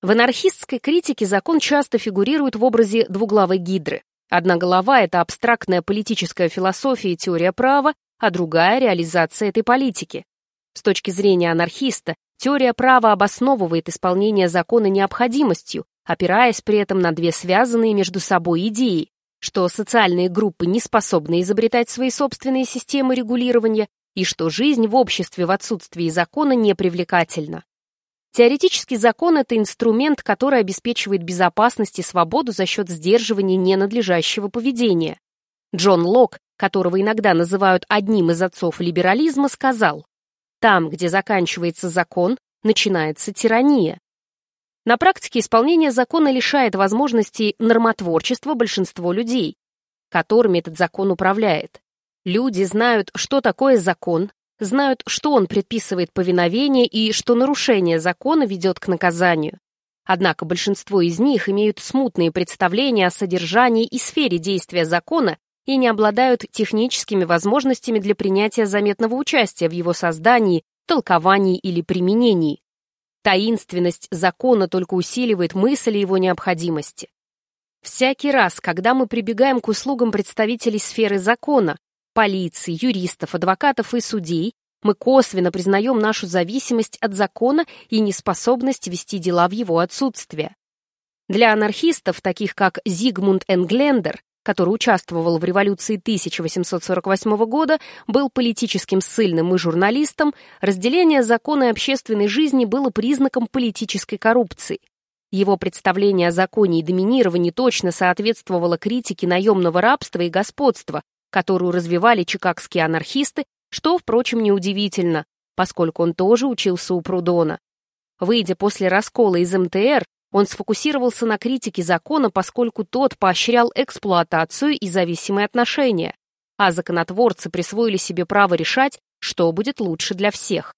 В анархистской критике закон часто фигурирует в образе двуглавой гидры. Одна голова — это абстрактная политическая философия и теория права, а другая — реализация этой политики. С точки зрения анархиста, теория права обосновывает исполнение закона необходимостью, опираясь при этом на две связанные между собой идеи, что социальные группы не способны изобретать свои собственные системы регулирования и что жизнь в обществе в отсутствии закона непривлекательна. Теоретический закон — это инструмент, который обеспечивает безопасность и свободу за счет сдерживания ненадлежащего поведения. Джон Лок, которого иногда называют одним из отцов либерализма, сказал, «Там, где заканчивается закон, начинается тирания». На практике исполнение закона лишает возможностей нормотворчества большинство людей, которыми этот закон управляет. Люди знают, что такое закон, знают, что он предписывает повиновение и что нарушение закона ведет к наказанию. Однако большинство из них имеют смутные представления о содержании и сфере действия закона и не обладают техническими возможностями для принятия заметного участия в его создании, толковании или применении. Таинственность закона только усиливает мысль его необходимости. Всякий раз, когда мы прибегаем к услугам представителей сферы закона, полиции, юристов, адвокатов и судей, мы косвенно признаем нашу зависимость от закона и неспособность вести дела в его отсутствие. Для анархистов, таких как Зигмунд Энглендер, который участвовал в революции 1848 года, был политическим ссыльным и журналистом, разделение закона и общественной жизни было признаком политической коррупции. Его представление о законе и доминировании точно соответствовало критике наемного рабства и господства, которую развивали чикагские анархисты, что, впрочем, неудивительно, поскольку он тоже учился у Прудона. Выйдя после раскола из МТР, он сфокусировался на критике закона, поскольку тот поощрял эксплуатацию и зависимые отношения, а законотворцы присвоили себе право решать, что будет лучше для всех.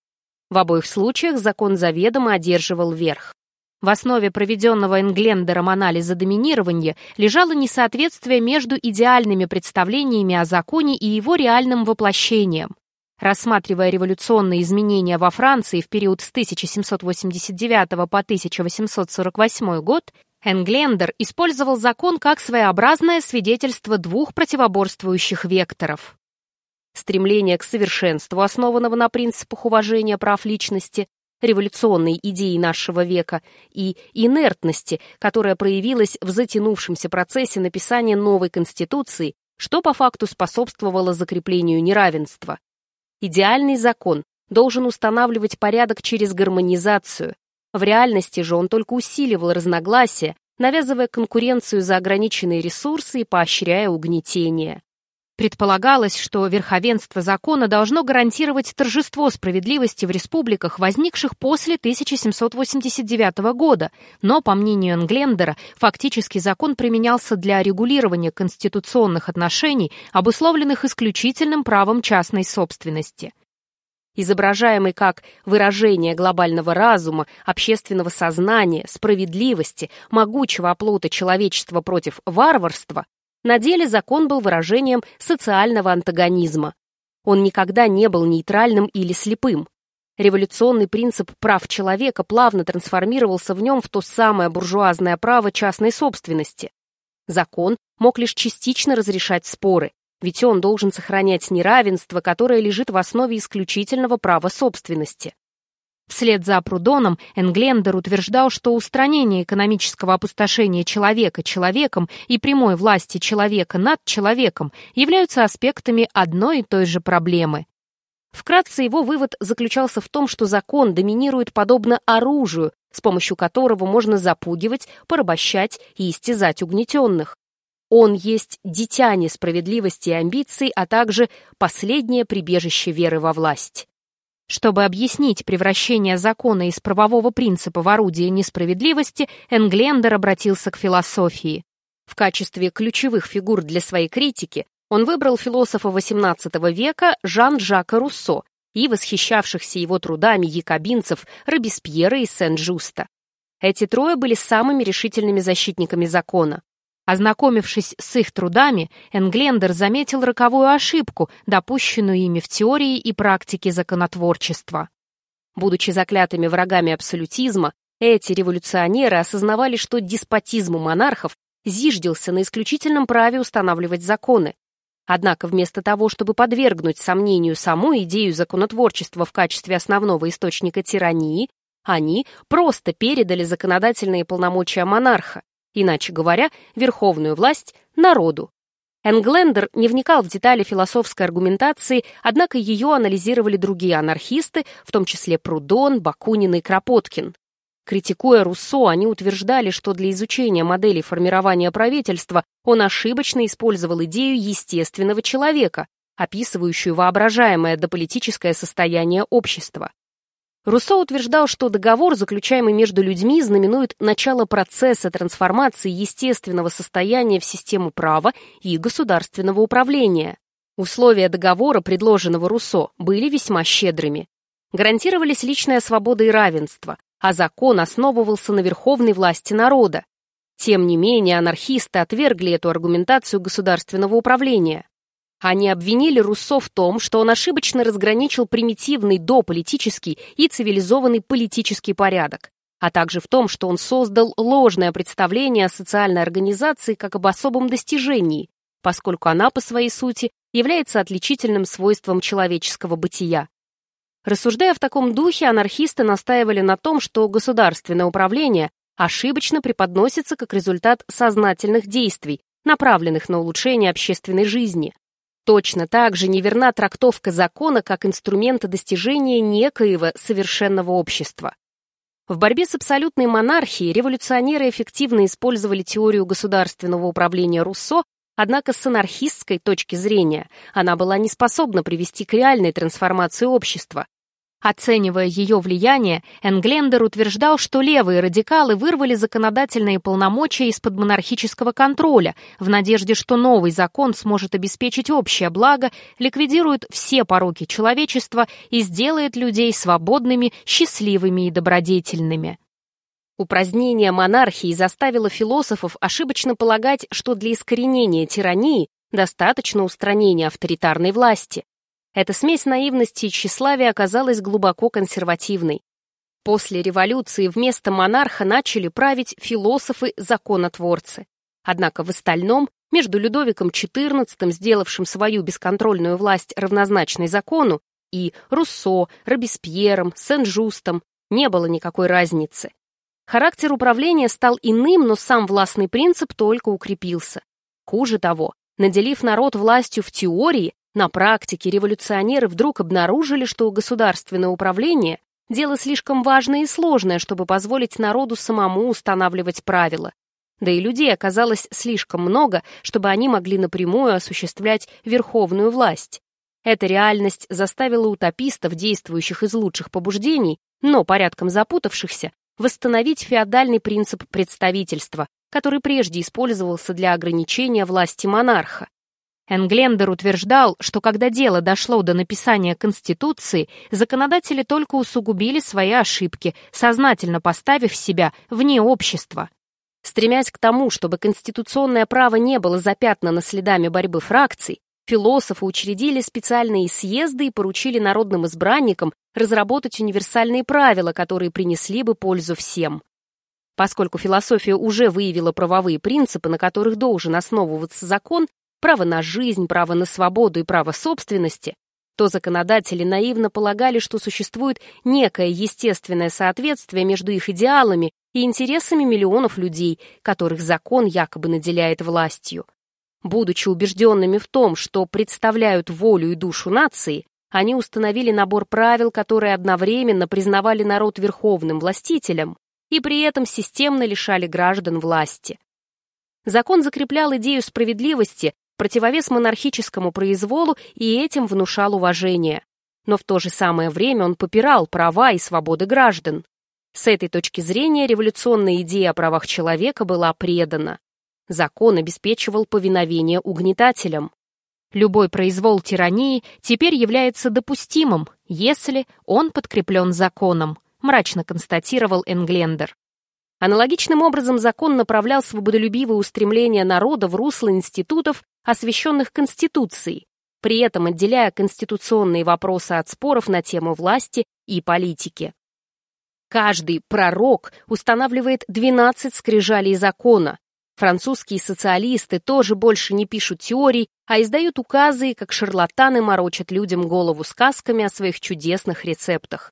В обоих случаях закон заведомо одерживал верх. В основе проведенного Энглендером анализа доминирования лежало несоответствие между идеальными представлениями о законе и его реальным воплощением. Рассматривая революционные изменения во Франции в период с 1789 по 1848 год, Энглендер использовал закон как своеобразное свидетельство двух противоборствующих векторов. Стремление к совершенству, основанного на принципах уважения прав личности, революционной идеи нашего века, и инертности, которая проявилась в затянувшемся процессе написания новой Конституции, что по факту способствовало закреплению неравенства. Идеальный закон должен устанавливать порядок через гармонизацию. В реальности же он только усиливал разногласия, навязывая конкуренцию за ограниченные ресурсы и поощряя угнетение. Предполагалось, что верховенство закона должно гарантировать торжество справедливости в республиках, возникших после 1789 года, но, по мнению Энглендера, фактически закон применялся для регулирования конституционных отношений, обусловленных исключительным правом частной собственности. Изображаемый как выражение глобального разума, общественного сознания, справедливости, могучего оплота человечества против варварства, на деле закон был выражением социального антагонизма. Он никогда не был нейтральным или слепым. Революционный принцип прав человека плавно трансформировался в нем в то самое буржуазное право частной собственности. Закон мог лишь частично разрешать споры, ведь он должен сохранять неравенство, которое лежит в основе исключительного права собственности. Вслед за Прудоном Энглендер утверждал, что устранение экономического опустошения человека человеком и прямой власти человека над человеком являются аспектами одной и той же проблемы. Вкратце его вывод заключался в том, что закон доминирует подобно оружию, с помощью которого можно запугивать, порабощать и истязать угнетенных. Он есть дитя несправедливости и амбиций, а также последнее прибежище веры во власть. Чтобы объяснить превращение закона из правового принципа в орудие несправедливости, Энглендер обратился к философии. В качестве ключевых фигур для своей критики он выбрал философа XVIII века Жан-Жака Руссо и восхищавшихся его трудами якобинцев Робеспьера и Сен-Жуста. Эти трое были самыми решительными защитниками закона. Ознакомившись с их трудами, Энглендер заметил роковую ошибку, допущенную ими в теории и практике законотворчества. Будучи заклятыми врагами абсолютизма, Эти революционеры осознавали, что деспотизм у монархов зиждился на исключительном праве устанавливать законы. Однако вместо того, чтобы подвергнуть сомнению саму идею законотворчества в качестве основного источника тирании, они просто передали законодательные полномочия монарха, иначе говоря, верховную власть народу. Энглендер не вникал в детали философской аргументации, однако ее анализировали другие анархисты, в том числе Прудон, Бакунин и Кропоткин. Критикуя Руссо, они утверждали, что для изучения модели формирования правительства он ошибочно использовал идею естественного человека, описывающую воображаемое дополитическое состояние общества. Руссо утверждал, что договор, заключаемый между людьми, знаменует начало процесса трансформации естественного состояния в систему права и государственного управления. Условия договора, предложенного Руссо, были весьма щедрыми. Гарантировались личная свобода и равенство, а закон основывался на верховной власти народа. Тем не менее, анархисты отвергли эту аргументацию государственного управления. Они обвинили Руссо в том, что он ошибочно разграничил примитивный дополитический и цивилизованный политический порядок, а также в том, что он создал ложное представление о социальной организации как об особом достижении, поскольку она по своей сути является отличительным свойством человеческого бытия. Рассуждая в таком духе, анархисты настаивали на том, что государственное управление ошибочно преподносится как результат сознательных действий, направленных на улучшение общественной жизни, Точно так же неверна трактовка закона как инструмента достижения некоего совершенного общества. В борьбе с абсолютной монархией революционеры эффективно использовали теорию государственного управления Руссо, однако с анархистской точки зрения она была не способна привести к реальной трансформации общества, Оценивая ее влияние, Энглендер утверждал, что левые радикалы вырвали законодательные полномочия из-под монархического контроля в надежде, что новый закон сможет обеспечить общее благо, ликвидирует все пороки человечества и сделает людей свободными, счастливыми и добродетельными. Упразднение монархии заставило философов ошибочно полагать, что для искоренения тирании достаточно устранения авторитарной власти. Эта смесь наивности и тщеславия оказалась глубоко консервативной. После революции вместо монарха начали править философы-законотворцы. Однако в остальном, между Людовиком XIV, сделавшим свою бесконтрольную власть равнозначной закону, и Руссо, Робеспьером, Сен-Жустом не было никакой разницы. Характер управления стал иным, но сам властный принцип только укрепился. Хуже того, наделив народ властью в теории, на практике революционеры вдруг обнаружили, что государственное управление – дело слишком важное и сложное, чтобы позволить народу самому устанавливать правила. Да и людей оказалось слишком много, чтобы они могли напрямую осуществлять верховную власть. Эта реальность заставила утопистов, действующих из лучших побуждений, но порядком запутавшихся, восстановить феодальный принцип представительства, который прежде использовался для ограничения власти монарха. Энглендер утверждал, что когда дело дошло до написания Конституции, законодатели только усугубили свои ошибки, сознательно поставив себя вне общества. Стремясь к тому, чтобы конституционное право не было запятнано следами борьбы фракций, философы учредили специальные съезды и поручили народным избранникам разработать универсальные правила, которые принесли бы пользу всем. Поскольку философия уже выявила правовые принципы, на которых должен основываться закон, право на жизнь, право на свободу и право собственности, то законодатели наивно полагали, что существует некое естественное соответствие между их идеалами и интересами миллионов людей, которых закон якобы наделяет властью. Будучи убежденными в том, что представляют волю и душу нации, они установили набор правил, которые одновременно признавали народ верховным властителем и при этом системно лишали граждан власти. Закон закреплял идею справедливости противовес монархическому произволу и этим внушал уважение. Но в то же самое время он попирал права и свободы граждан. С этой точки зрения революционная идея о правах человека была предана. Закон обеспечивал повиновение угнетателям. Любой произвол тирании теперь является допустимым, если он подкреплен законом, мрачно констатировал Энглендер. Аналогичным образом закон направлял свободолюбивые устремления народа в русло институтов, освященных Конституцией, при этом отделяя конституционные вопросы от споров на тему власти и политики. Каждый пророк устанавливает 12 скрижалей закона. Французские социалисты тоже больше не пишут теорий, а издают указы, как шарлатаны морочат людям голову сказками о своих чудесных рецептах.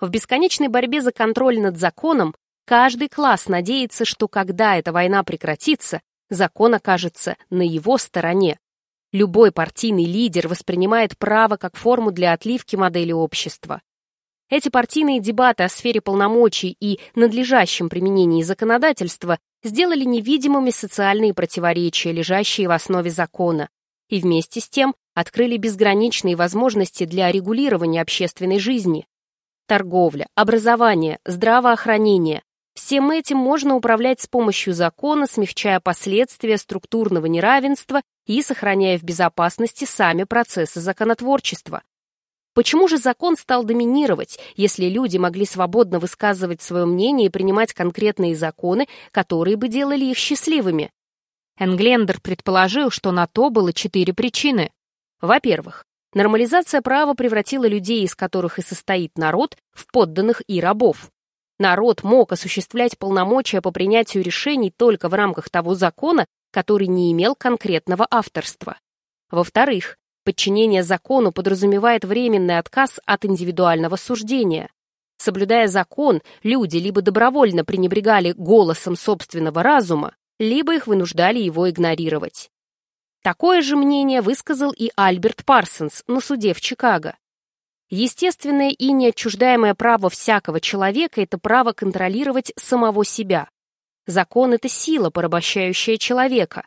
В бесконечной борьбе за контроль над законом каждый класс надеется, что когда эта война прекратится, закон окажется на его стороне. Любой партийный лидер воспринимает право как форму для отливки модели общества. Эти партийные дебаты о сфере полномочий и надлежащем применении законодательства сделали невидимыми социальные противоречия, лежащие в основе закона, и вместе с тем открыли безграничные возможности для регулирования общественной жизни торговля, образование, здравоохранение. Всем этим можно управлять с помощью закона, смягчая последствия структурного неравенства и сохраняя в безопасности сами процессы законотворчества. Почему же закон стал доминировать, если люди могли свободно высказывать свое мнение и принимать конкретные законы, которые бы делали их счастливыми? Энглендер предположил, что на то было четыре причины. Во-первых, Нормализация права превратила людей, из которых и состоит народ, в подданных и рабов. Народ мог осуществлять полномочия по принятию решений только в рамках того закона, который не имел конкретного авторства. Во-вторых, подчинение закону подразумевает временный отказ от индивидуального суждения. Соблюдая закон, люди либо добровольно пренебрегали голосом собственного разума, либо их вынуждали его игнорировать. Такое же мнение высказал и Альберт Парсонс на суде в Чикаго. Естественное и неотчуждаемое право всякого человека – это право контролировать самого себя. Закон – это сила, порабощающая человека.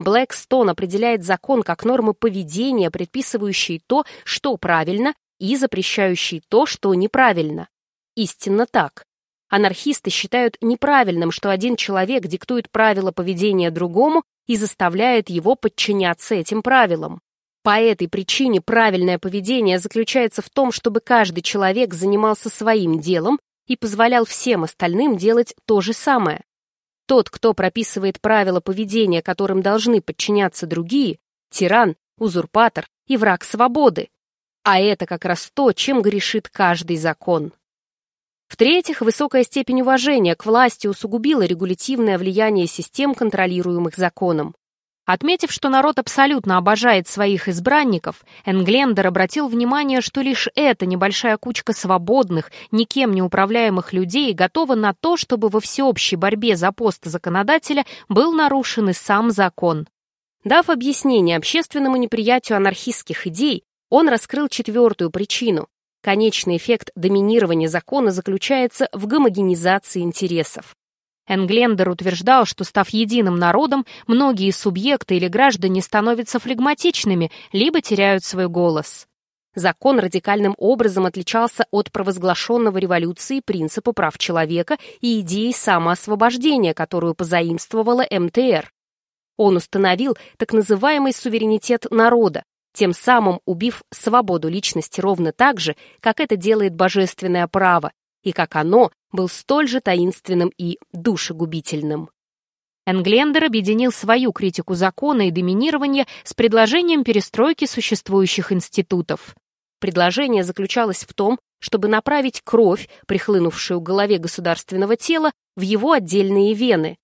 Блэкстон определяет закон как нормы поведения, предписывающие то, что правильно, и запрещающие то, что неправильно. Истинно так. Анархисты считают неправильным, что один человек диктует правила поведения другому и заставляет его подчиняться этим правилам. По этой причине правильное поведение заключается в том, чтобы каждый человек занимался своим делом и позволял всем остальным делать то же самое. Тот, кто прописывает правила поведения, которым должны подчиняться другие, тиран, узурпатор и враг свободы. А это как раз то, чем грешит каждый закон. В-третьих, высокая степень уважения к власти усугубила регулятивное влияние систем, контролируемых законом. Отметив, что народ абсолютно обожает своих избранников, Энглендер обратил внимание, что лишь эта небольшая кучка свободных, никем не управляемых людей готова на то, чтобы во всеобщей борьбе за пост законодателя был нарушен и сам закон. Дав объяснение общественному неприятию анархистских идей, он раскрыл четвертую причину Конечный эффект доминирования закона заключается в гомогенизации интересов. Энглендер утверждал, что, став единым народом, многие субъекты или граждане становятся флегматичными, либо теряют свой голос. Закон радикальным образом отличался от провозглашенного революции принципа прав человека и идеи самоосвобождения, которую позаимствовала МТР. Он установил так называемый суверенитет народа, тем самым убив свободу личности ровно так же, как это делает божественное право, и как оно был столь же таинственным и душегубительным. Энглендер объединил свою критику закона и доминирования с предложением перестройки существующих институтов. Предложение заключалось в том, чтобы направить кровь, прихлынувшую к голове государственного тела, в его отдельные вены.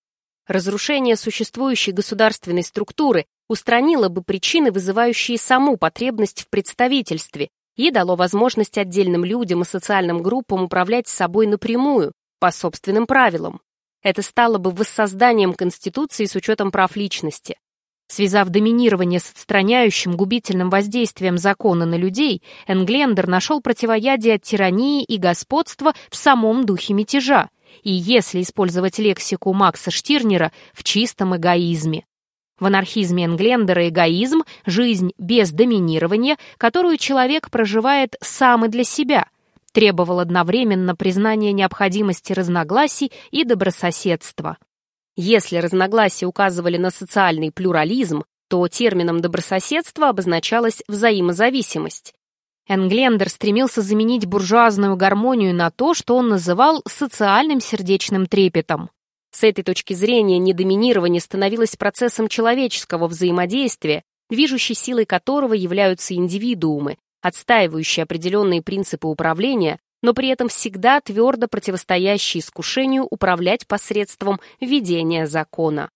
Разрушение существующей государственной структуры устранило бы причины, вызывающие саму потребность в представительстве, и дало возможность отдельным людям и социальным группам управлять собой напрямую, по собственным правилам. Это стало бы воссозданием Конституции с учетом прав личности. Связав доминирование с отстраняющим губительным воздействием закона на людей, Энглендер нашел противоядие от тирании и господства в самом духе мятежа, и, если использовать лексику Макса Штирнера, в чистом эгоизме. В анархизме Энглендера эгоизм – жизнь без доминирования, которую человек проживает сам и для себя, требовал одновременно признания необходимости разногласий и добрососедства. Если разногласия указывали на социальный плюрализм, то термином добрососедства обозначалась взаимозависимость. Энглендер стремился заменить буржуазную гармонию на то, что он называл социальным сердечным трепетом. С этой точки зрения недоминирование становилось процессом человеческого взаимодействия, движущей силой которого являются индивидуумы, отстаивающие определенные принципы управления, но при этом всегда твердо противостоящий искушению управлять посредством ведения закона.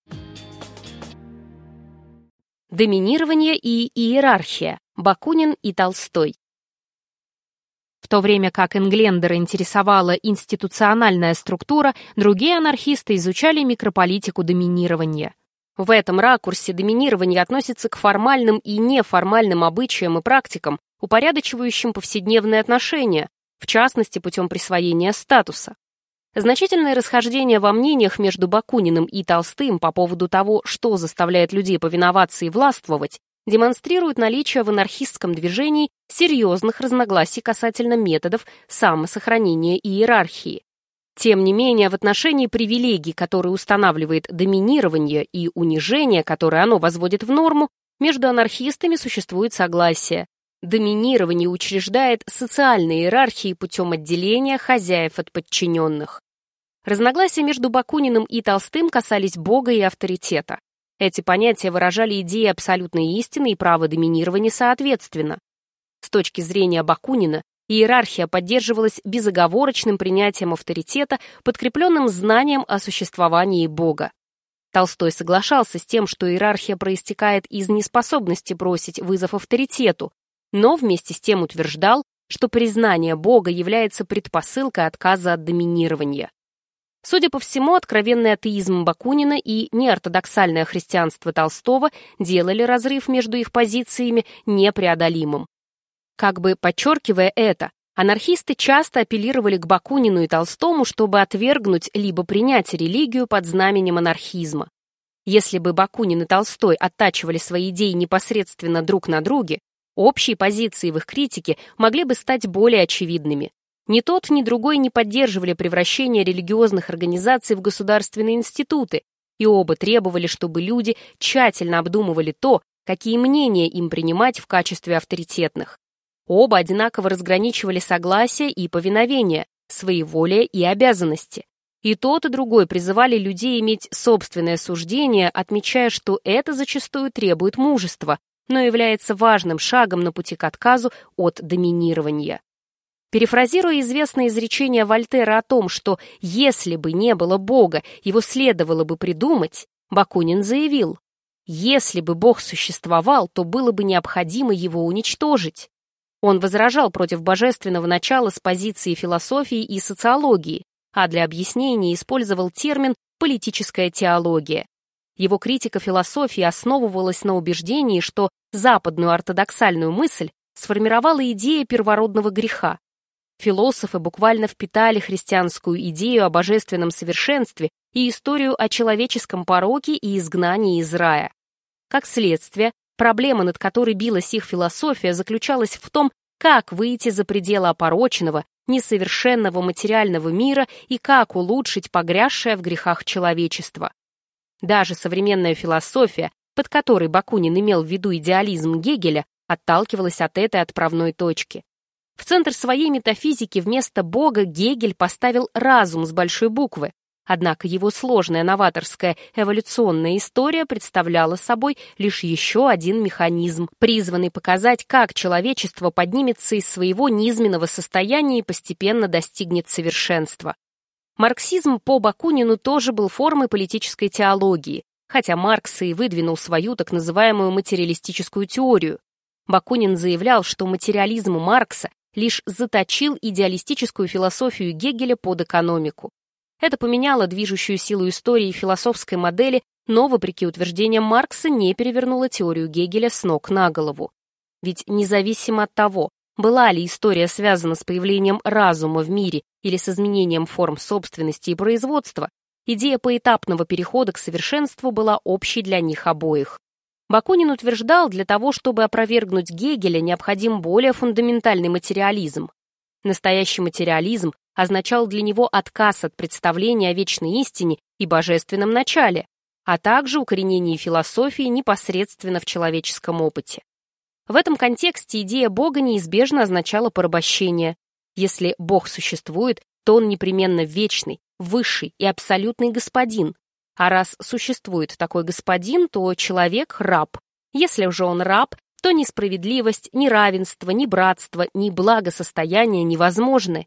Доминирование и иерархия. Бакунин и Толстой. В то время как Энглендера интересовала институциональная структура, другие анархисты изучали микрополитику доминирования. В этом ракурсе доминирование относится к формальным и неформальным обычаям и практикам, упорядочивающим повседневные отношения, в частности путем присвоения статуса. Значительное расхождение во мнениях между Бакуниным и Толстым по поводу того, что заставляет людей повиноваться и властвовать, демонстрирует наличие в анархистском движении серьезных разногласий касательно методов самосохранения и иерархии. Тем не менее, в отношении привилегий, которые устанавливает доминирование и унижение, которое оно возводит в норму, между анархистами существует согласие. Доминирование учреждает социальные иерархии путем отделения хозяев от подчиненных. Разногласия между Бакуниным и Толстым касались Бога и авторитета. Эти понятия выражали идеи абсолютной истины и права доминирования соответственно. С точки зрения Бакунина, иерархия поддерживалась безоговорочным принятием авторитета, подкрепленным знанием о существовании Бога. Толстой соглашался с тем, что иерархия проистекает из неспособности бросить вызов авторитету, но вместе с тем утверждал, что признание Бога является предпосылкой отказа от доминирования. Судя по всему, откровенный атеизм Бакунина и неортодоксальное христианство Толстого делали разрыв между их позициями непреодолимым. Как бы подчеркивая это, анархисты часто апеллировали к Бакунину и Толстому, чтобы отвергнуть либо принять религию под знаменем анархизма. Если бы Бакунин и Толстой оттачивали свои идеи непосредственно друг на друге, общие позиции в их критике могли бы стать более очевидными. Ни тот, ни другой не поддерживали превращение религиозных организаций в государственные институты, и оба требовали, чтобы люди тщательно обдумывали то, какие мнения им принимать в качестве авторитетных. Оба одинаково разграничивали согласие и повиновение, своеволие и обязанности. И тот, и другой призывали людей иметь собственное суждение, отмечая, что это зачастую требует мужества, но является важным шагом на пути к отказу от доминирования. Перефразируя известное изречение Вольтера о том, что если бы не было Бога, его следовало бы придумать, Бакунин заявил, если бы Бог существовал, то было бы необходимо его уничтожить. Он возражал против божественного начала с позиции философии и социологии, а для объяснения использовал термин «политическая теология». Его критика философии основывалась на убеждении, что западную ортодоксальную мысль сформировала идея первородного греха, Философы буквально впитали христианскую идею о божественном совершенстве и историю о человеческом пороке и изгнании из рая. Как следствие, проблема, над которой билась их философия, заключалась в том, как выйти за пределы опороченного, несовершенного материального мира и как улучшить погрязшее в грехах человечество. Даже современная философия, под которой Бакунин имел в виду идеализм Гегеля, отталкивалась от этой отправной точки. В центр своей метафизики вместо Бога Гегель поставил разум с большой буквы, однако его сложная новаторская эволюционная история представляла собой лишь еще один механизм, призванный показать, как человечество поднимется из своего низменного состояния и постепенно достигнет совершенства. Марксизм по Бакунину тоже был формой политической теологии, хотя Маркс и выдвинул свою так называемую материалистическую теорию. Бакунин заявлял, что материализм Маркса лишь заточил идеалистическую философию Гегеля под экономику. Это поменяло движущую силу истории и философской модели, но, вопреки утверждениям Маркса, не перевернуло теорию Гегеля с ног на голову. Ведь независимо от того, была ли история связана с появлением разума в мире или с изменением форм собственности и производства, идея поэтапного перехода к совершенству была общей для них обоих. Бакунин утверждал, для того, чтобы опровергнуть Гегеля, необходим более фундаментальный материализм. Настоящий материализм означал для него отказ от представления о вечной истине и божественном начале, а также укоренение философии непосредственно в человеческом опыте. В этом контексте идея Бога неизбежно означала порабощение. Если Бог существует, то он непременно вечный, высший и абсолютный господин, а раз существует такой господин, то человек — раб. Если же он раб, то ни справедливость, ни равенство, ни братство, ни благосостояние невозможны.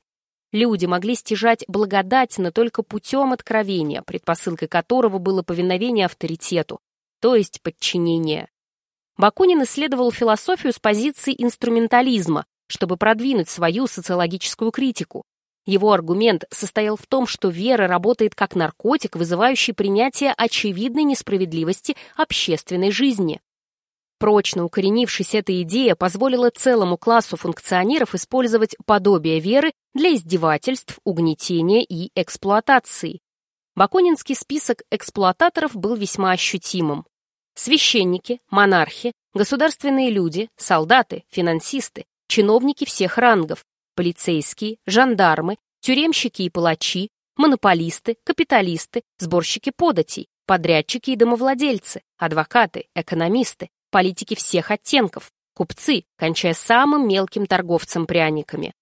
Люди могли стяжать благодать, но только путем откровения, предпосылкой которого было повиновение авторитету, то есть подчинение. Бакунин исследовал философию с позиции инструментализма, чтобы продвинуть свою социологическую критику. Его аргумент состоял в том, что вера работает как наркотик, вызывающий принятие очевидной несправедливости общественной жизни. Прочно укоренившись эта идея позволила целому классу функционеров использовать подобие веры для издевательств, угнетения и эксплуатации. Бакунинский список эксплуататоров был весьма ощутимым. Священники, монархи, государственные люди, солдаты, финансисты, чиновники всех рангов, полицейские, жандармы, тюремщики и палачи, монополисты, капиталисты, сборщики податей, подрядчики и домовладельцы, адвокаты, экономисты, политики всех оттенков, купцы, кончая самым мелким торговцем пряниками.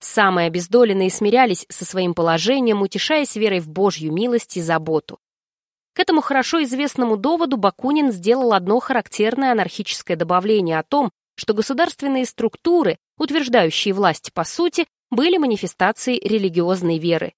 Самые обездоленные смирялись со своим положением, утешаясь верой в Божью милость и заботу. К этому хорошо известному доводу Бакунин сделал одно характерное анархическое добавление о том, что государственные структуры, утверждающие власть по сути, были манифестацией религиозной веры.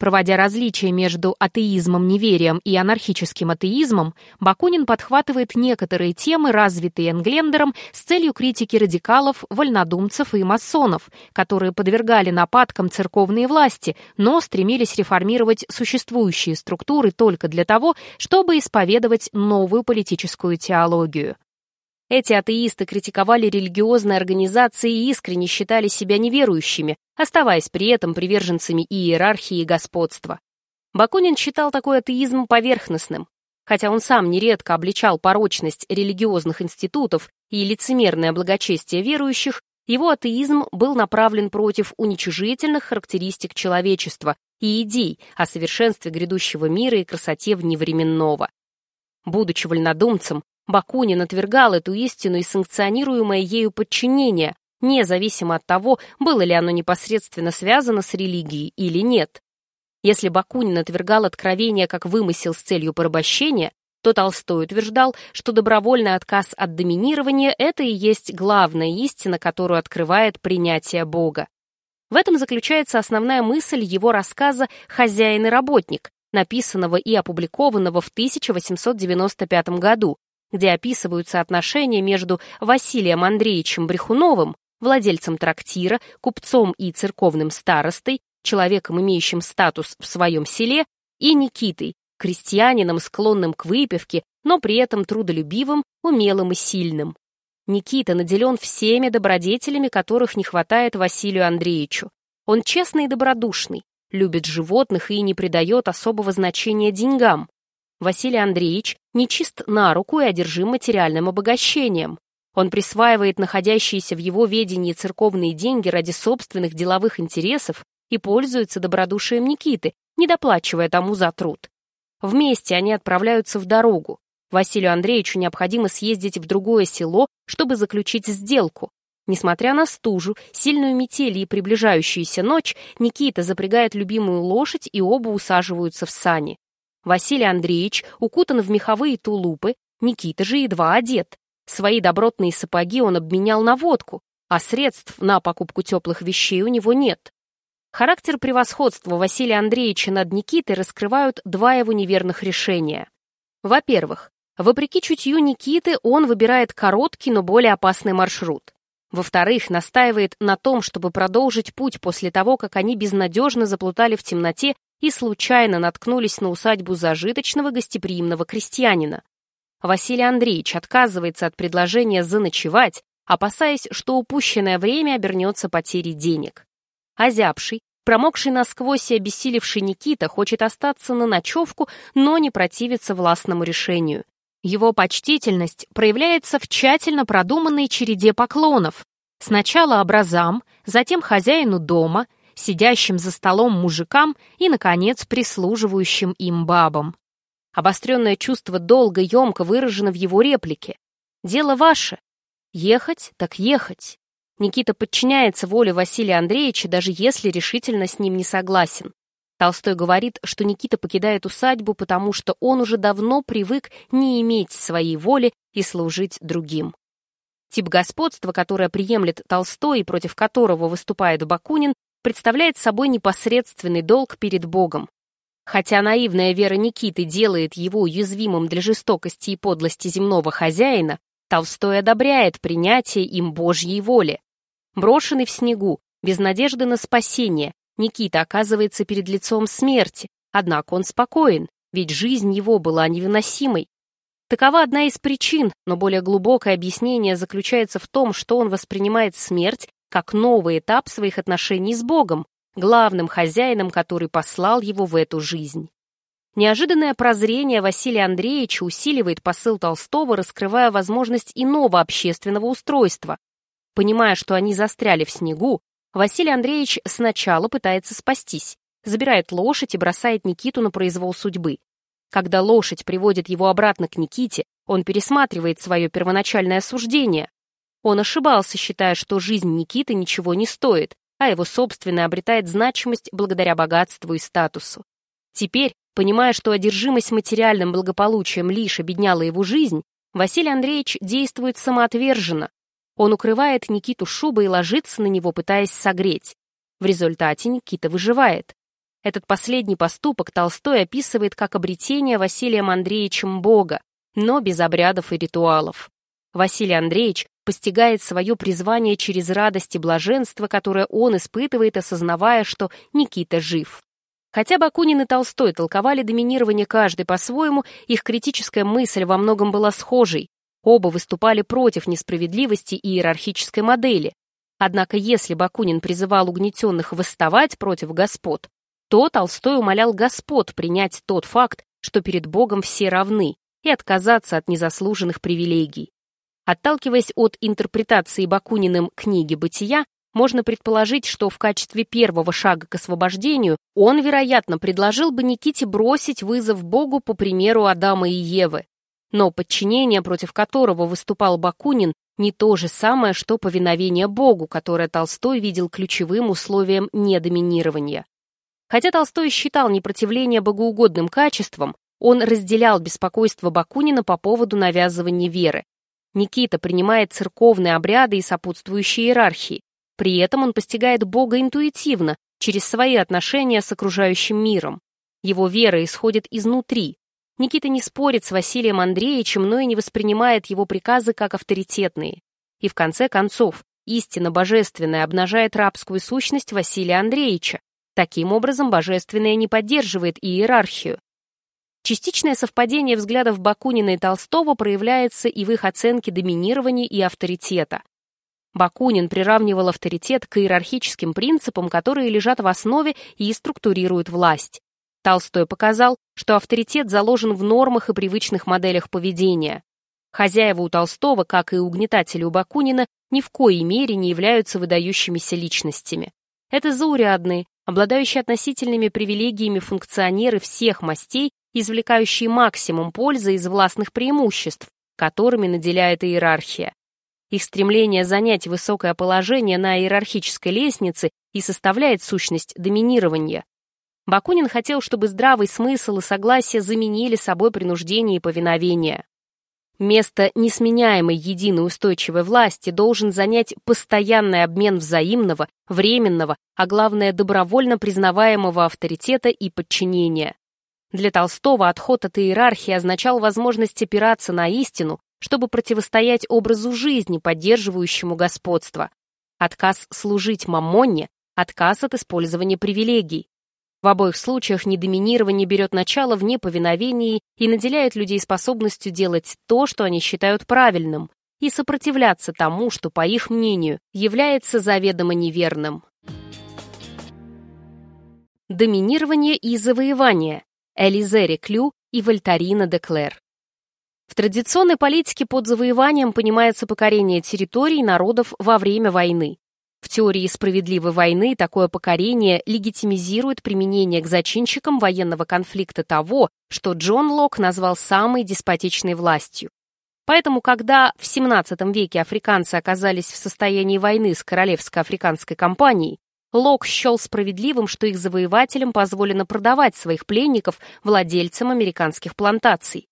Проводя различия между атеизмом, неверием и анархическим атеизмом, Бакунин подхватывает некоторые темы, развитые Энглендером, с целью критики радикалов, вольнодумцев и масонов, которые подвергали нападкам церковные власти, но стремились реформировать существующие структуры только для того, чтобы исповедовать новую политическую теологию. Эти атеисты критиковали религиозные организации и искренне считали себя неверующими, оставаясь при этом приверженцами иерархии и господства. Бакунин считал такой атеизм поверхностным, хотя он сам нередко обличал порочность религиозных институтов и лицемерное благочестие верующих, его атеизм был направлен против уничижительных характеристик человечества и идей о совершенстве грядущего мира и красоте вневременного. Будучи вольнодумцем, Бакунин отвергал эту истину и санкционируемое ею подчинение, независимо от того, было ли оно непосредственно связано с религией или нет. Если Бакунин отвергал откровение как вымысел с целью порабощения, то Толстой утверждал, что добровольный отказ от доминирования – это и есть главная истина, которую открывает принятие Бога. В этом заключается основная мысль его рассказа «Хозяин и работник», написанного и опубликованного в 1895 году, где описываются отношения между Василием Андреевичем Брехуновым, владельцем трактира, купцом и церковным старостой, человеком, имеющим статус в своем селе, и Никитой, крестьянином, склонным к выпивке, но при этом трудолюбивым, умелым и сильным. Никита наделен всеми добродетелями, которых не хватает Василию Андреевичу. Он честный и добродушный, любит животных и не придает особого значения деньгам. Василий Андреевич нечист на руку и одержим материальным обогащением. Он присваивает находящиеся в его ведении церковные деньги ради собственных деловых интересов и пользуется добродушием Никиты, не доплачивая тому за труд. Вместе они отправляются в дорогу. Василию Андреевичу необходимо съездить в другое село, чтобы заключить сделку. Несмотря на стужу, сильную метель и приближающуюся ночь, Никита запрягает любимую лошадь и оба усаживаются в сани. Василий Андреевич укутан в меховые тулупы, Никита же едва одет. Свои добротные сапоги он обменял на водку, а средств на покупку теплых вещей у него нет. Характер превосходства Василия Андреевича над Никитой раскрывают два его неверных решения. Во-первых, вопреки чутью Никиты он выбирает короткий, но более опасный маршрут. Во-вторых, настаивает на том, чтобы продолжить путь после того, как они безнадежно заплутали в темноте и случайно наткнулись на усадьбу зажиточного гостеприимного крестьянина. Василий Андреевич отказывается от предложения заночевать, опасаясь, что упущенное время обернется потерей денег. Озябший, промокший насквозь и обессилевший Никита хочет остаться на ночевку, но не противится властному решению. Его почтительность проявляется в тщательно продуманной череде поклонов. Сначала образам, затем хозяину дома – сидящим за столом мужикам и, наконец, прислуживающим им бабам. Обостренное чувство долго емко выражено в его реплике. «Дело ваше. Ехать, так ехать». Никита подчиняется воле Василия Андреевича, даже если решительно с ним не согласен. Толстой говорит, что Никита покидает усадьбу, потому что он уже давно привык не иметь своей воли и служить другим. Тип господства, которое приемлет Толстой и против которого выступает Бакунин, представляет собой непосредственный долг перед Богом. Хотя наивная вера Никиты делает его уязвимым для жестокости и подлости земного хозяина, Толстой одобряет принятие им Божьей воли. Брошенный в снегу, без надежды на спасение, Никита оказывается перед лицом смерти, однако он спокоен, ведь жизнь его была невыносимой. Такова одна из причин, но более глубокое объяснение заключается в том, что он воспринимает смерть как новый этап своих отношений с Богом, главным хозяином, который послал его в эту жизнь. Неожиданное прозрение Василия Андреевича усиливает посыл Толстого, раскрывая возможность иного общественного устройства. Понимая, что они застряли в снегу, Василий Андреевич сначала пытается спастись, забирает лошадь и бросает Никиту на произвол судьбы. Когда лошадь приводит его обратно к Никите, он пересматривает свое первоначальное суждение. Он ошибался, считая, что жизнь Никиты ничего не стоит, а его собственная обретает значимость благодаря богатству и статусу. Теперь, понимая, что одержимость материальным благополучием лишь обедняла его жизнь, Василий Андреевич действует самоотверженно. Он укрывает Никиту шубой и ложится на него, пытаясь согреть. В результате Никита выживает. Этот последний поступок Толстой описывает как обретение Василием Андреевичем Бога, но без обрядов и ритуалов. Василий Андреевич постигает свое призвание через радость и блаженство, которое он испытывает, осознавая, что Никита жив. Хотя Бакунин и Толстой толковали доминирование каждый по-своему, их критическая мысль во многом была схожей. Оба выступали против несправедливости и иерархической модели. Однако если Бакунин призывал угнетенных восставать против господ, то Толстой умолял господ принять тот факт, что перед Богом все равны, и отказаться от незаслуженных привилегий. Отталкиваясь от интерпретации Бакуниным книги «Бытия», можно предположить, что в качестве первого шага к освобождению он, вероятно, предложил бы Никите бросить вызов Богу по примеру Адама и Евы. Но подчинение, против которого выступал Бакунин, не то же самое, что повиновение Богу, которое Толстой видел ключевым условием недоминирования. Хотя Толстой считал непротивление богоугодным качеством, он разделял беспокойство Бакунина по поводу навязывания веры. Никита принимает церковные обряды и сопутствующие иерархии. При этом он постигает Бога интуитивно, через свои отношения с окружающим миром. Его вера исходит изнутри. Никита не спорит с Василием Андреевичем, но и не воспринимает его приказы как авторитетные. И в конце концов, истина божественная обнажает рабскую сущность Василия Андреевича, Таким образом, божественное не поддерживает иерархию. Частичное совпадение взглядов Бакунина и Толстого проявляется и в их оценке доминирования и авторитета. Бакунин приравнивал авторитет к иерархическим принципам, которые лежат в основе и структурируют власть. Толстой показал, что авторитет заложен в нормах и привычных моделях поведения. Хозяева у Толстого, как и угнетатели у Бакунина, ни в коей мере не являются выдающимися личностями. Это заурядные, обладающие относительными привилегиями функционеры всех мастей, извлекающие максимум пользы из властных преимуществ, которыми наделяет иерархия. Их стремление занять высокое положение на иерархической лестнице и составляет сущность доминирования. Бакунин хотел, чтобы здравый смысл и согласие заменили собой принуждение и повиновение. Место несменяемой единой устойчивой власти должен занять постоянный обмен взаимного, временного, а главное добровольно признаваемого авторитета и подчинения. Для Толстого отход от иерархии означал возможность опираться на истину, чтобы противостоять образу жизни, поддерживающему господство. Отказ служить мамонне, отказ от использования привилегий. В обоих случаях недоминирование берет начало в неповиновении и наделяет людей способностью делать то, что они считают правильным, и сопротивляться тому, что, по их мнению, является заведомо неверным. Доминирование и завоевание. Элизе Реклю и Вольтарина де Клер. В традиционной политике под завоеванием понимается покорение территорий народов во время войны. В теории справедливой войны такое покорение легитимизирует применение к зачинщикам военного конфликта того, что Джон Лок назвал самой деспотичной властью. Поэтому, когда в XVII веке африканцы оказались в состоянии войны с Королевско-африканской компанией, Лок счел справедливым, что их завоевателям позволено продавать своих пленников владельцам американских плантаций.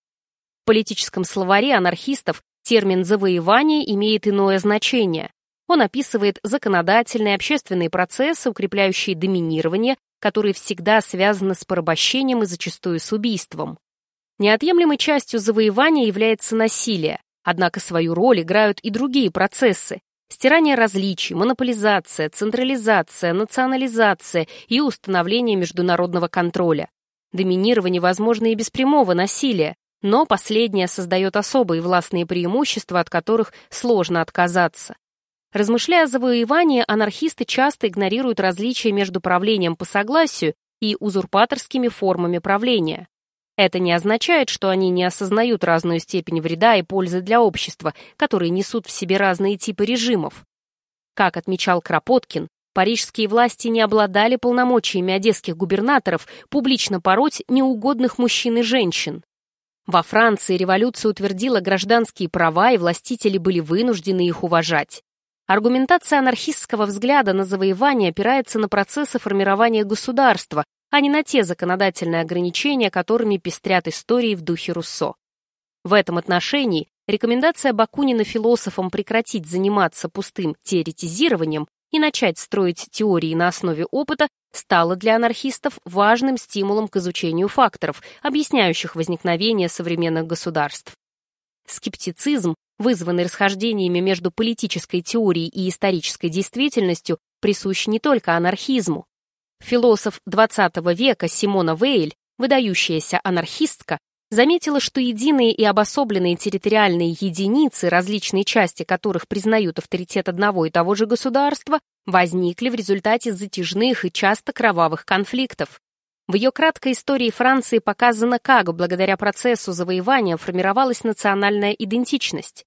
В политическом словаре анархистов термин «завоевание» имеет иное значение. Он описывает законодательные общественные процессы, укрепляющие доминирование, которые всегда связаны с порабощением и зачастую с убийством. Неотъемлемой частью завоевания является насилие, однако свою роль играют и другие процессы, Стирание различий, монополизация, централизация, национализация и установление международного контроля. Доминирование возможно и без прямого насилия, но последнее создает особые властные преимущества, от которых сложно отказаться. Размышляя о завоевании, анархисты часто игнорируют различия между правлением по согласию и узурпаторскими формами правления. Это не означает, что они не осознают разную степень вреда и пользы для общества, которые несут в себе разные типы режимов. Как отмечал Кропоткин, парижские власти не обладали полномочиями одесских губернаторов публично пороть неугодных мужчин и женщин. Во Франции революция утвердила гражданские права, и властители были вынуждены их уважать. Аргументация анархистского взгляда на завоевание опирается на процессы формирования государства, а не на те законодательные ограничения, которыми пестрят истории в духе Руссо. В этом отношении рекомендация Бакунина философам прекратить заниматься пустым теоретизированием и начать строить теории на основе опыта стала для анархистов важным стимулом к изучению факторов, объясняющих возникновение современных государств. Скептицизм, вызванный расхождениями между политической теорией и исторической действительностью, присущ не только анархизму. Философ XX века Симона Вейль, выдающаяся анархистка, заметила, что единые и обособленные территориальные единицы, различные части которых признают авторитет одного и того же государства, возникли в результате затяжных и часто кровавых конфликтов. В ее краткой истории Франции показано, как благодаря процессу завоевания формировалась национальная идентичность.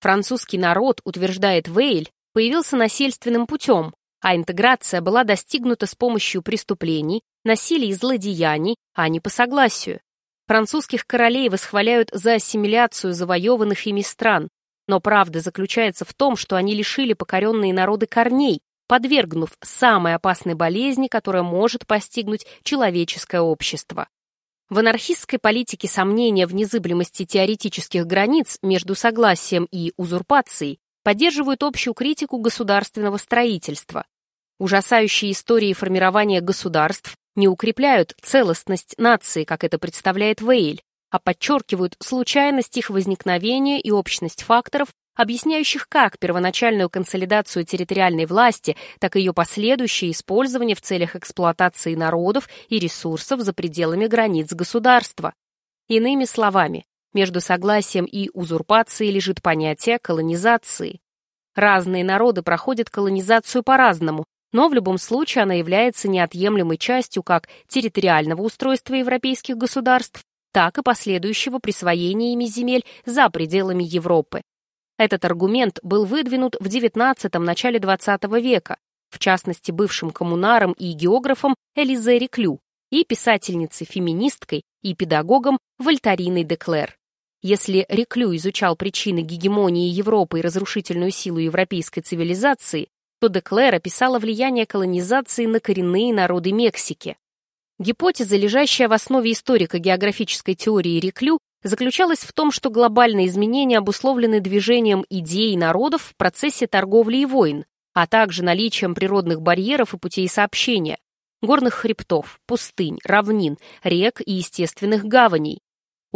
Французский народ, утверждает Вейль, появился насильственным путем, а интеграция была достигнута с помощью преступлений, насилия и злодеяний, а не по согласию. Французских королей восхваляют за ассимиляцию завоеванных ими стран, но правда заключается в том, что они лишили покоренные народы корней, подвергнув самой опасной болезни, которая может постигнуть человеческое общество. В анархистской политике сомнения в незыблемости теоретических границ между согласием и узурпацией поддерживают общую критику государственного строительства. Ужасающие истории формирования государств не укрепляют целостность нации, как это представляет Вейль, а подчеркивают случайность их возникновения и общность факторов, объясняющих как первоначальную консолидацию территориальной власти, так и ее последующее использование в целях эксплуатации народов и ресурсов за пределами границ государства. Иными словами, между согласием и узурпацией лежит понятие колонизации. Разные народы проходят колонизацию по-разному, но в любом случае она является неотъемлемой частью как территориального устройства европейских государств, так и последующего присвоения ими земель за пределами Европы. Этот аргумент был выдвинут в XIX – начале XX века, в частности бывшим коммунаром и географом Элизе Реклю и писательницей-феминисткой и педагогом Вольтариной де Клер. Если Реклю изучал причины гегемонии Европы и разрушительную силу европейской цивилизации, то Деклер описала влияние колонизации на коренные народы Мексики. Гипотеза, лежащая в основе историко-географической теории Реклю, заключалась в том, что глобальные изменения обусловлены движением идей народов в процессе торговли и войн, а также наличием природных барьеров и путей сообщения, горных хребтов, пустынь, равнин, рек и естественных гаваней.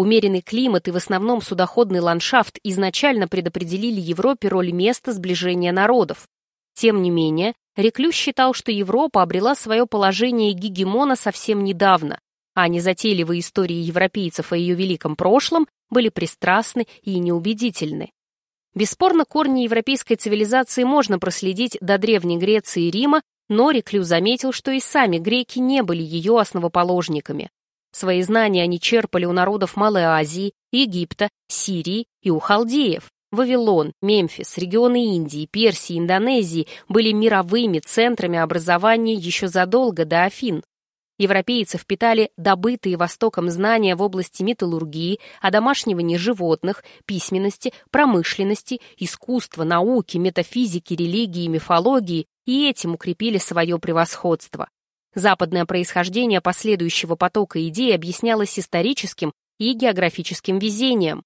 Умеренный климат и в основном судоходный ландшафт изначально предопределили Европе роль места сближения народов. Тем не менее, Реклю считал, что Европа обрела свое положение гегемона совсем недавно, а незатейливые истории европейцев о ее великом прошлом были пристрастны и неубедительны. Бесспорно, корни европейской цивилизации можно проследить до Древней Греции и Рима, но Реклю заметил, что и сами греки не были ее основоположниками. Свои знания они черпали у народов Малой Азии, Египта, Сирии и у халдеев. Вавилон, Мемфис, регионы Индии, Персии, Индонезии были мировыми центрами образования еще задолго до Афин. Европейцы впитали добытые Востоком знания в области металлургии, одомашнивания животных, письменности, промышленности, искусства, науки, метафизики, религии, мифологии и этим укрепили свое превосходство. Западное происхождение последующего потока идей объяснялось историческим и географическим везением.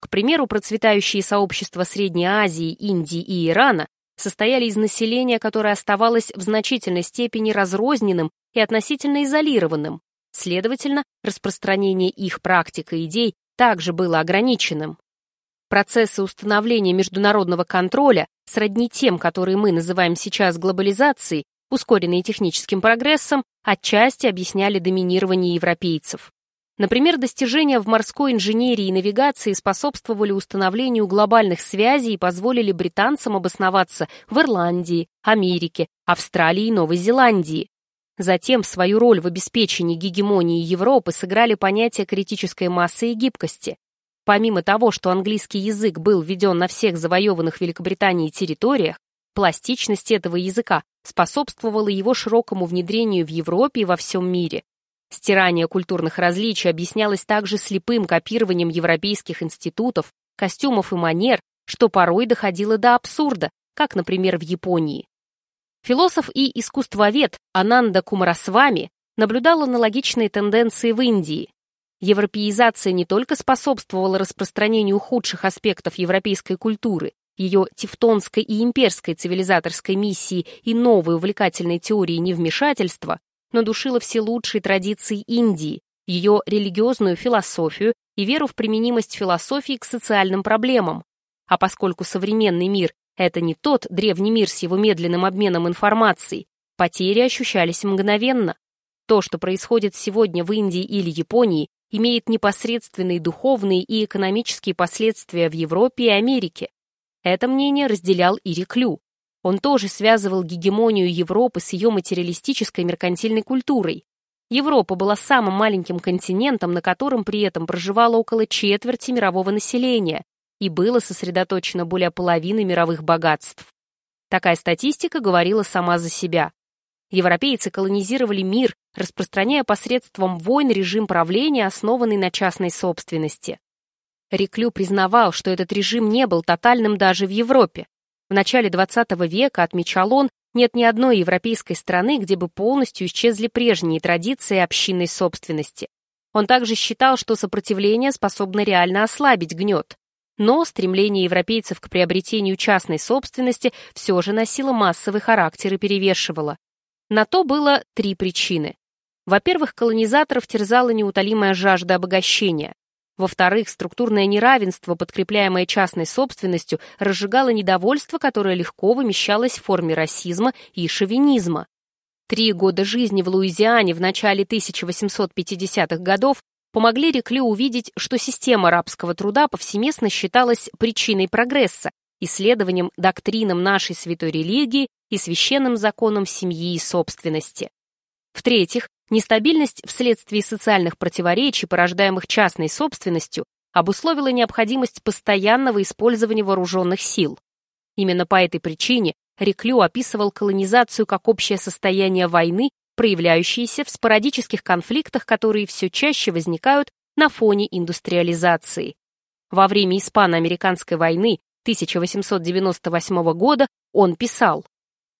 К примеру, процветающие сообщества Средней Азии, Индии и Ирана состояли из населения, которое оставалось в значительной степени разрозненным и относительно изолированным. Следовательно, распространение их практик и идей также было ограниченным. Процессы установления международного контроля, сродни тем, которые мы называем сейчас глобализацией, ускоренные техническим прогрессом, отчасти объясняли доминирование европейцев. Например, достижения в морской инженерии и навигации способствовали установлению глобальных связей и позволили британцам обосноваться в Ирландии, Америке, Австралии и Новой Зеландии. Затем свою роль в обеспечении гегемонии Европы сыграли понятия критической массы и гибкости. Помимо того, что английский язык был введен на всех завоеванных Великобританией территориях, пластичность этого языка способствовала его широкому внедрению в Европе и во всем мире. Стирание культурных различий объяснялось также слепым копированием европейских институтов, костюмов и манер, что порой доходило до абсурда, как, например, в Японии. Философ и искусствовед Ананда Кумарасвами наблюдал аналогичные тенденции в Индии. Европеизация не только способствовала распространению худших аспектов европейской культуры, ее тевтонской и имперской цивилизаторской миссии и новой увлекательной теории невмешательства, но душила все лучшие традиции Индии, ее религиозную философию и веру в применимость философии к социальным проблемам. А поскольку современный мир — это не тот древний мир с его медленным обменом информацией, потери ощущались мгновенно. То, что происходит сегодня в Индии или Японии, имеет непосредственные духовные и экономические последствия в Европе и Америке. Это мнение разделял и Реклю. Он тоже связывал гегемонию Европы с ее материалистической меркантильной культурой. Европа была самым маленьким континентом, на котором при этом проживало около четверти мирового населения и было сосредоточено более половины мировых богатств. Такая статистика говорила сама за себя. Европейцы колонизировали мир, распространяя посредством войн режим правления, основанный на частной собственности. Реклю признавал, что этот режим не был тотальным даже в Европе. В начале XX века, отмечал он, нет ни одной европейской страны, где бы полностью исчезли прежние традиции общинной собственности. Он также считал, что сопротивление способно реально ослабить гнет. Но стремление европейцев к приобретению частной собственности все же носило массовый характер и перевешивало. На то было три причины. Во-первых, колонизаторов терзала неутолимая жажда обогащения. Во-вторых, структурное неравенство, подкрепляемое частной собственностью, разжигало недовольство, которое легко вымещалось в форме расизма и шовинизма. Три года жизни в Луизиане в начале 1850-х годов помогли Реклю увидеть, что система рабского труда повсеместно считалась причиной прогресса, исследованием доктринам нашей святой религии и священным законам семьи и собственности. В-третьих, Нестабильность вследствие социальных противоречий, порождаемых частной собственностью, обусловила необходимость постоянного использования вооруженных сил. Именно по этой причине Реклю описывал колонизацию как общее состояние войны, проявляющееся в спорадических конфликтах, которые все чаще возникают на фоне индустриализации. Во время Испано-Американской войны 1898 года он писал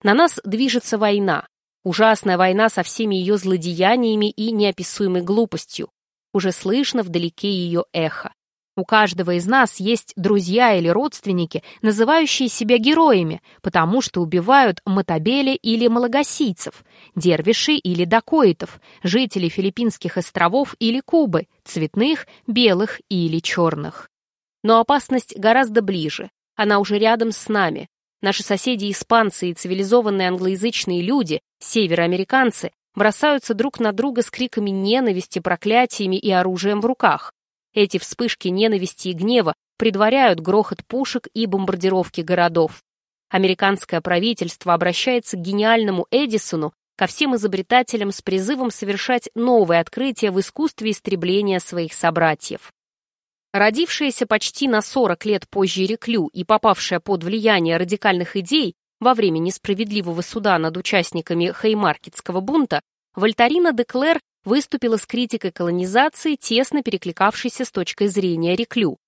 «На нас движется война, Ужасная война со всеми ее злодеяниями и неописуемой глупостью. Уже слышно вдалеке ее эхо. У каждого из нас есть друзья или родственники, называющие себя героями, потому что убивают матабели или малагасийцев, дервишей или дакоитов, жителей Филиппинских островов или Кубы, цветных, белых или черных. Но опасность гораздо ближе, она уже рядом с нами, Наши соседи-испанцы и цивилизованные англоязычные люди, североамериканцы, бросаются друг на друга с криками ненависти, проклятиями и оружием в руках. Эти вспышки ненависти и гнева предваряют грохот пушек и бомбардировки городов. Американское правительство обращается к гениальному Эдисону, ко всем изобретателям с призывом совершать новые открытия в искусстве истребления своих собратьев. Родившаяся почти на 40 лет позже Реклю и попавшая под влияние радикальных идей во время несправедливого суда над участниками Хеймаркетского бунта, Вольтарина де Клер выступила с критикой колонизации, тесно перекликавшейся с точкой зрения Реклю.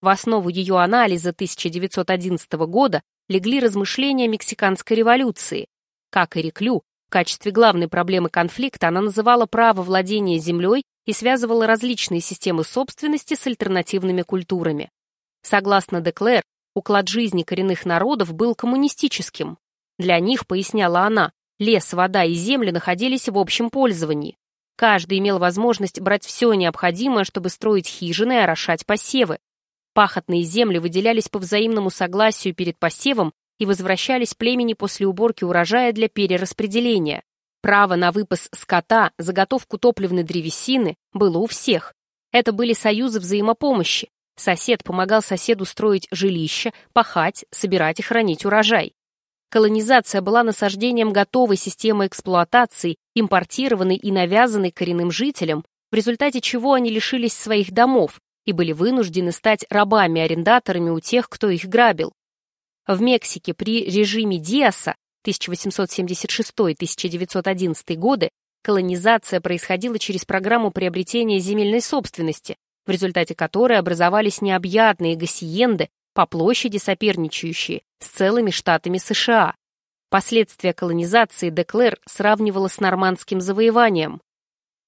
В основу ее анализа 1911 года легли размышления мексиканской революции. Как и Реклю, в качестве главной проблемы конфликта она называла право владения землей и связывала различные системы собственности с альтернативными культурами. Согласно Деклер, Уклад жизни коренных народов был коммунистическим. Для них, поясняла она, лес, вода и земли находились в общем пользовании. Каждый имел возможность брать все необходимое, чтобы строить хижины и орошать посевы. Пахотные земли выделялись по взаимному согласию перед посевом и возвращались племени после уборки урожая для перераспределения. Право на выпас скота, заготовку топливной древесины было у всех. Это были союзы взаимопомощи. Сосед помогал соседу строить жилища, пахать, собирать и хранить урожай. Колонизация была насаждением готовой системы эксплуатации, импортированной и навязанной коренным жителям, в результате чего они лишились своих домов и были вынуждены стать рабами-арендаторами у тех, кто их грабил. В Мексике при режиме Диаса 1876-1911 годы колонизация происходила через программу приобретения земельной собственности, в результате которой образовались необъятные гасиенды, по площади соперничающие с целыми штатами США. Последствия колонизации Деклер сравнивала с нормандским завоеванием.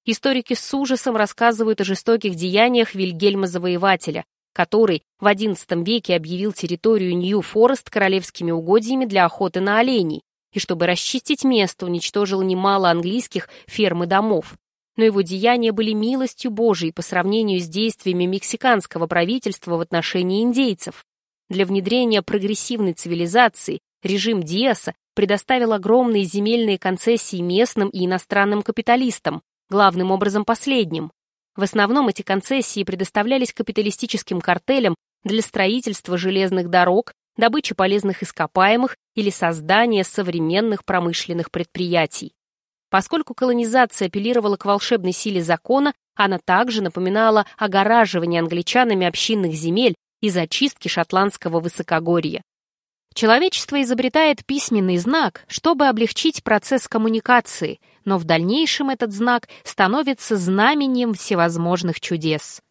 Историки с ужасом рассказывают о жестоких деяниях Вильгельма Завоевателя, который в XI веке объявил территорию Нью-Форест королевскими угодьями для охоты на оленей, и чтобы расчистить место, уничтожил немало английских ферм и домов. Но его деяния были милостью Божией по сравнению с действиями мексиканского правительства в отношении индейцев. Для внедрения прогрессивной цивилизации режим Диаса предоставил огромные земельные концессии местным и иностранным капиталистам, главным образом последним. В основном эти концессии предоставлялись капиталистическим картелям для строительства железных дорог, добычи полезных ископаемых или создания современных промышленных предприятий. Поскольку колонизация апеллировала к волшебной силе закона, она также напоминала огораживание англичанами общинных земель и зачистки шотландского высокогорья. Человечество изобретает письменный знак, чтобы облегчить процесс коммуникации, но в дальнейшем этот знак становится знаменем всевозможных чудес.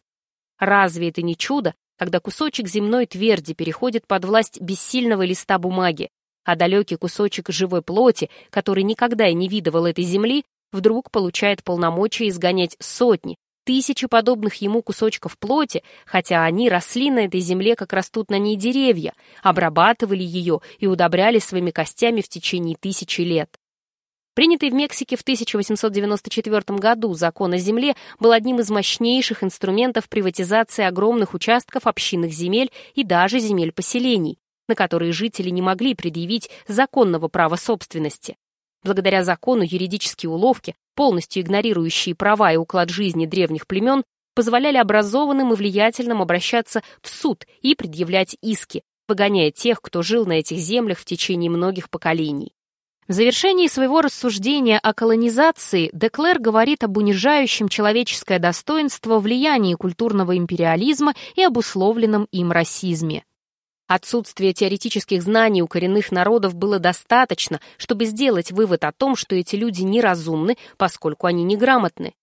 Разве это не чудо, когда кусочек земной тверди переходит под власть бессильного листа бумаги, а далекий кусочек живой плоти, который никогда и не видывал этой земли, вдруг получает полномочия изгонять сотни, тысячи подобных ему кусочков плоти, хотя они росли на этой земле, как растут на ней деревья, обрабатывали ее и удобряли своими костями в течение тысячи лет. Принятый в Мексике в 1894 году закон о земле был одним из мощнейших инструментов приватизации огромных участков общинных земель и даже земель поселений, на которые жители не могли предъявить законного права собственности. Благодаря закону юридические уловки, полностью игнорирующие права и уклад жизни древних племен, позволяли образованным и влиятельным обращаться в суд и предъявлять иски, выгоняя тех, кто жил на этих землях в течение многих поколений. В завершении своего рассуждения о колонизации Деклер говорит об унижающем человеческое достоинство влиянии культурного империализма и обусловленном им расизме. Отсутствие теоретических знаний у коренных народов было достаточно, чтобы сделать вывод о том, что эти люди неразумны, поскольку они неграмотны.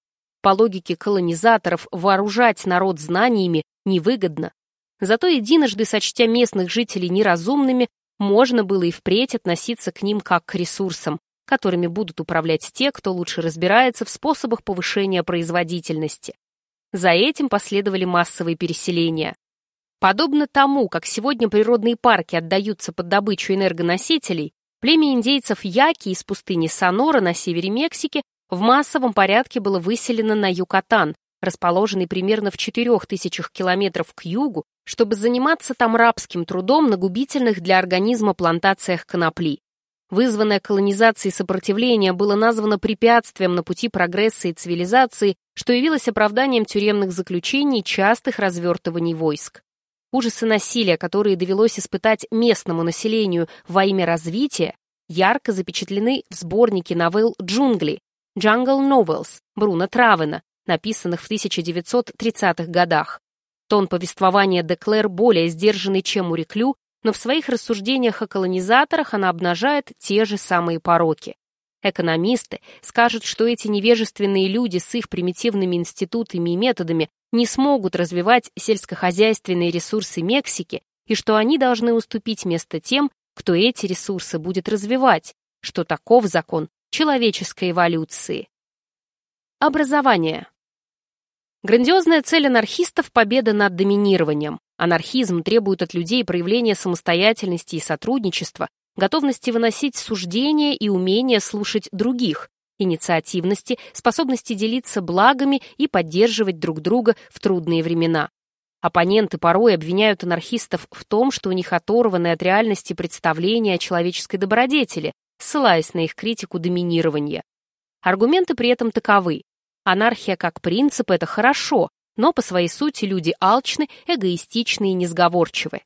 По логике колонизаторов, вооружать народ знаниями невыгодно. Зато единожды сочтя местных жителей неразумными, можно было и впредь относиться к ним как к ресурсам, которыми будут управлять те, кто лучше разбирается в способах повышения производительности. За этим последовали массовые переселения. Подобно тому, как сегодня природные парки отдаются под добычу энергоносителей, племя индейцев Яки из пустыни Сонора на севере Мексики в массовом порядке было выселено на Юкатан, расположенный примерно в 4000 километров к югу, чтобы заниматься там рабским трудом на губительных для организма плантациях конопли. Вызванное колонизацией сопротивление было названо препятствием на пути прогресса и цивилизации, что явилось оправданием тюремных заключений частых развертываний войск. Ужасы насилия, которые довелось испытать местному населению во имя развития, ярко запечатлены в сборнике новелл «Джунгли» «Jungle Novels» Бруно Травена, написанных в 1930-х годах. Тон повествования Деклер более сдержанный, чем у Реклю, но в своих рассуждениях о колонизаторах она обнажает те же самые пороки. Экономисты скажут, что эти невежественные люди с их примитивными институтами и методами не смогут развивать сельскохозяйственные ресурсы Мексики и что они должны уступить место тем, кто эти ресурсы будет развивать, что таков закон человеческой эволюции. Образование. Грандиозная цель анархистов – победа над доминированием. Анархизм требует от людей проявления самостоятельности и сотрудничества, готовности выносить суждения и умения слушать других, инициативности, способности делиться благами и поддерживать друг друга в трудные времена. Оппоненты порой обвиняют анархистов в том, что у них оторваны от реальности представления о человеческой добродетели, ссылаясь на их критику доминирования. Аргументы при этом таковы. Анархия как принцип – это хорошо, но по своей сути люди алчны, эгоистичны и несговорчивы.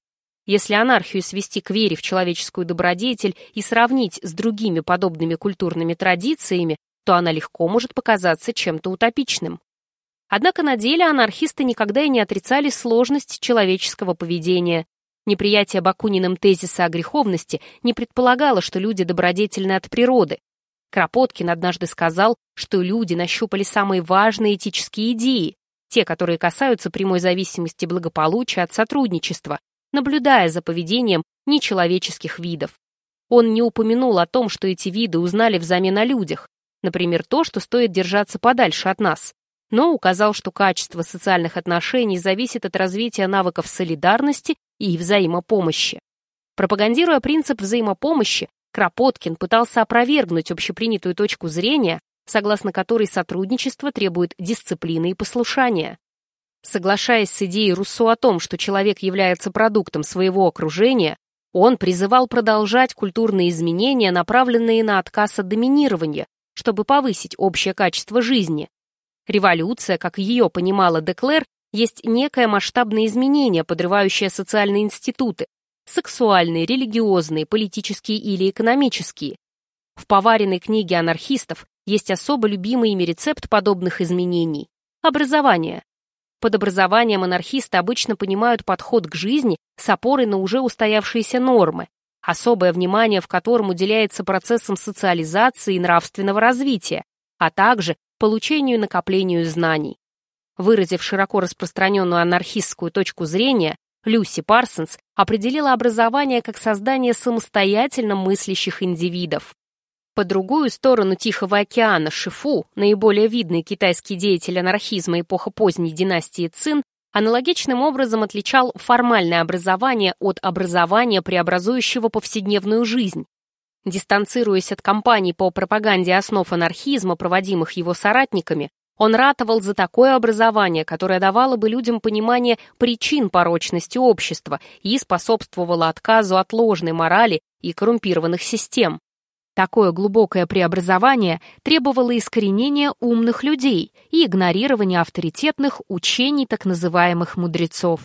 Если анархию свести к вере в человеческую добродетель и сравнить с другими подобными культурными традициями, то она легко может показаться чем-то утопичным. Однако на деле анархисты никогда и не отрицали сложность человеческого поведения. Неприятие Бакуниным тезиса о греховности не предполагало, что люди добродетельны от природы. Кропоткин однажды сказал, что люди нащупали самые важные этические идеи, те, которые касаются прямой зависимости благополучия от сотрудничества, наблюдая за поведением нечеловеческих видов. Он не упомянул о том, что эти виды узнали взамен о людях, например, то, что стоит держаться подальше от нас, но указал, что качество социальных отношений зависит от развития навыков солидарности и взаимопомощи. Пропагандируя принцип взаимопомощи, Кропоткин пытался опровергнуть общепринятую точку зрения, согласно которой сотрудничество требует дисциплины и послушания. Соглашаясь с идеей Руссо о том, что человек является продуктом своего окружения, он призывал продолжать культурные изменения, направленные на отказ от доминирования, чтобы повысить общее качество жизни. Революция, как ее понимала Деклер, есть некое масштабное изменение, подрывающее социальные институты, сексуальные, религиозные, политические или экономические. В поваренной книге анархистов есть особо любимый ими рецепт подобных изменений – образование. Под образованием анархисты обычно понимают подход к жизни с опорой на уже устоявшиеся нормы, особое внимание в котором уделяется процессам социализации и нравственного развития, а также получению и накоплению знаний. Выразив широко распространенную анархистскую точку зрения, Люси Парсонс определила образование как создание самостоятельно мыслящих индивидов. По другую сторону Тихого океана Шифу, наиболее видный китайский деятель анархизма эпохи поздней династии Цин, аналогичным образом отличал формальное образование от образования, преобразующего повседневную жизнь. Дистанцируясь от кампаний по пропаганде основ анархизма, проводимых его соратниками, он ратовал за такое образование, которое давало бы людям понимание причин порочности общества и способствовало отказу от ложной морали и коррумпированных систем. Такое глубокое преобразование требовало искоренения умных людей и игнорирования авторитетных учений так называемых мудрецов.